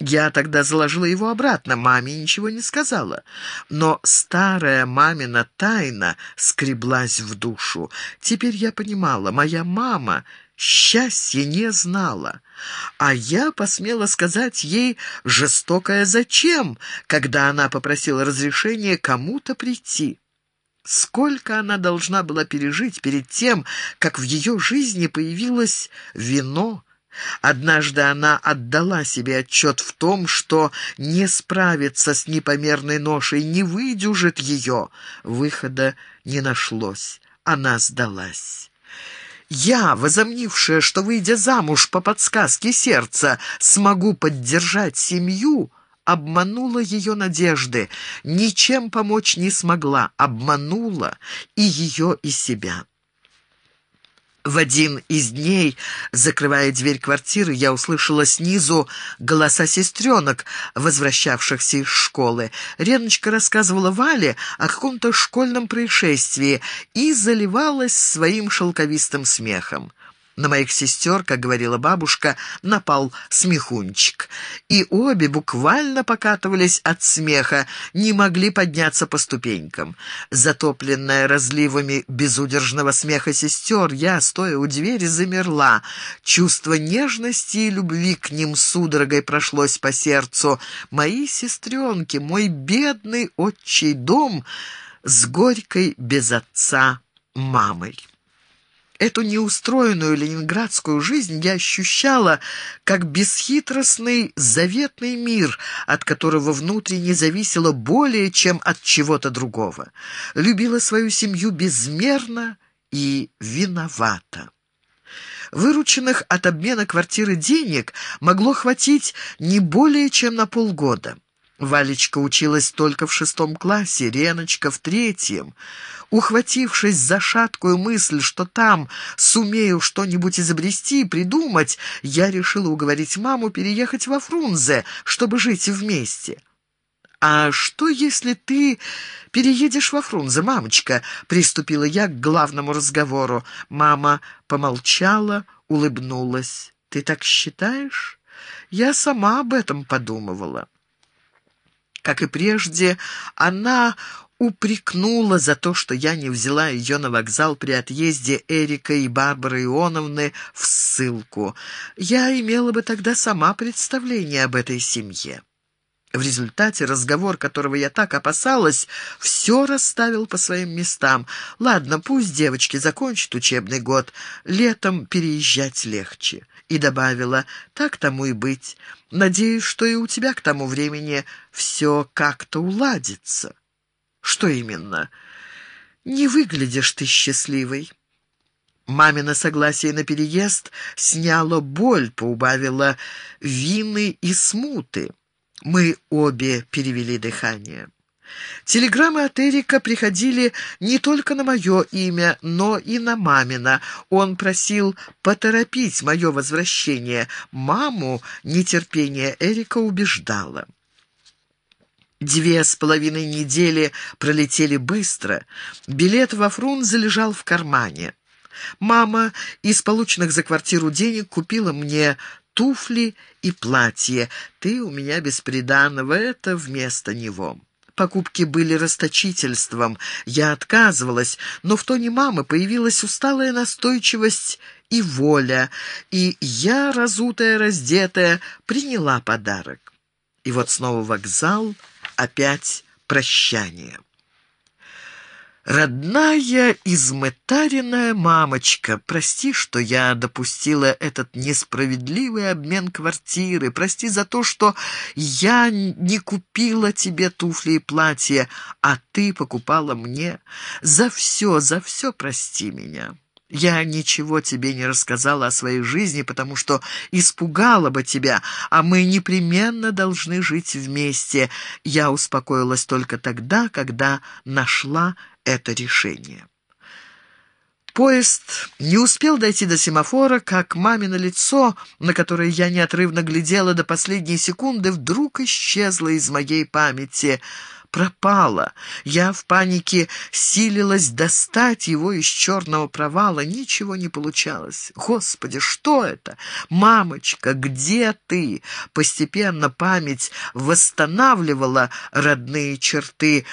Я тогда заложила его обратно, маме ничего не сказала. Но старая мамина тайна скреблась в душу. Теперь я понимала, моя мама счастья не знала. А я посмела сказать ей жестокое «зачем», когда она попросила разрешения кому-то прийти. Сколько она должна была пережить перед тем, как в ее жизни появилось вино, Однажды она отдала себе отчет в том, что не справится с непомерной ношей, не выдюжит ее. Выхода не нашлось. Она сдалась. Я, возомнившая, что, выйдя замуж по подсказке сердца, смогу поддержать семью, обманула ее надежды, ничем помочь не смогла, обманула и ее, и себя. В один из дней, закрывая дверь квартиры, я услышала снизу голоса сестренок, возвращавшихся из школы. Реночка рассказывала Вале о каком-то школьном происшествии и заливалась своим шелковистым смехом. На моих сестер, как говорила бабушка, напал смехунчик. И обе буквально покатывались от смеха, не могли подняться по ступенькам. Затопленная разливами безудержного смеха сестер, я, стоя у двери, замерла. Чувство нежности и любви к ним судорогой прошлось по сердцу. Мои сестренки, мой бедный отчий дом с горькой без отца мамой. Эту неустроенную ленинградскую жизнь я ощущала как бесхитростный заветный мир, от которого внутренне зависело более, чем от чего-то другого. Любила свою семью безмерно и виновата. Вырученных от обмена квартиры денег могло хватить не более чем на полгода. Валечка училась только в шестом классе, Реночка в третьем. Ухватившись за шаткую мысль, что там сумею что-нибудь изобрести придумать, я решила уговорить маму переехать во Фрунзе, чтобы жить вместе. «А что, если ты переедешь во Фрунзе, мамочка?» — приступила я к главному разговору. Мама помолчала, улыбнулась. «Ты так считаешь? Я сама об этом подумывала». Как и прежде, она упрекнула за то, что я не взяла ее на вокзал при отъезде Эрика и Барбары Ионовны в ссылку. Я имела бы тогда сама представление об этой семье. В результате разговор, которого я так опасалась, все расставил по своим местам. Ладно, пусть девочки закончат учебный год, летом переезжать легче. И добавила, так тому и быть. Надеюсь, что и у тебя к тому времени все как-то уладится. Что именно? Не выглядишь ты счастливой. Мамино согласие на переезд сняло боль, поубавило вины и смуты. Мы обе перевели дыхание. Телеграммы от Эрика приходили не только на мое имя, но и на мамина. Он просил поторопить мое возвращение. Маму нетерпение Эрика убеждало. Две с половиной недели пролетели быстро. Билет во Фрунзе лежал в кармане. Мама из полученных за квартиру денег купила мне туфли и платье. Ты у меня бесприданного, это вместо него. Покупки были расточительством. Я отказывалась, но в тоне мамы появилась усталая настойчивость и воля, и я, разутая, раздетая, приняла подарок. И вот снова вокзал, опять прощание. «Родная, измытаренная мамочка, прости, что я допустила этот несправедливый обмен квартиры, прости за то, что я не купила тебе туфли и платья, а ты покупала мне. За все, за все прости меня». Я ничего тебе не рассказала о своей жизни, потому что испугала бы тебя, а мы непременно должны жить вместе. Я успокоилась только тогда, когда нашла это решение. Поезд не успел дойти до семафора, как мамино лицо, на которое я неотрывно глядела до последней секунды, вдруг исчезло из моей памяти — пропало. Я в панике силилась достать его из черного провала. Ничего не получалось. Господи, что это? Мамочка, где ты? Постепенно память восстанавливала родные черты,